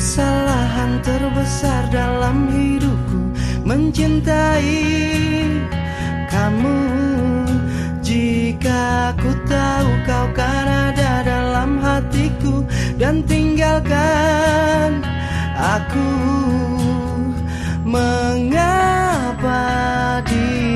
Kesalahan terbesar dalam hidupku. Mencintai kamu. Jika ku tahu kau kan ada dalam hatiku Dan tinggalkan aku Mengapa dia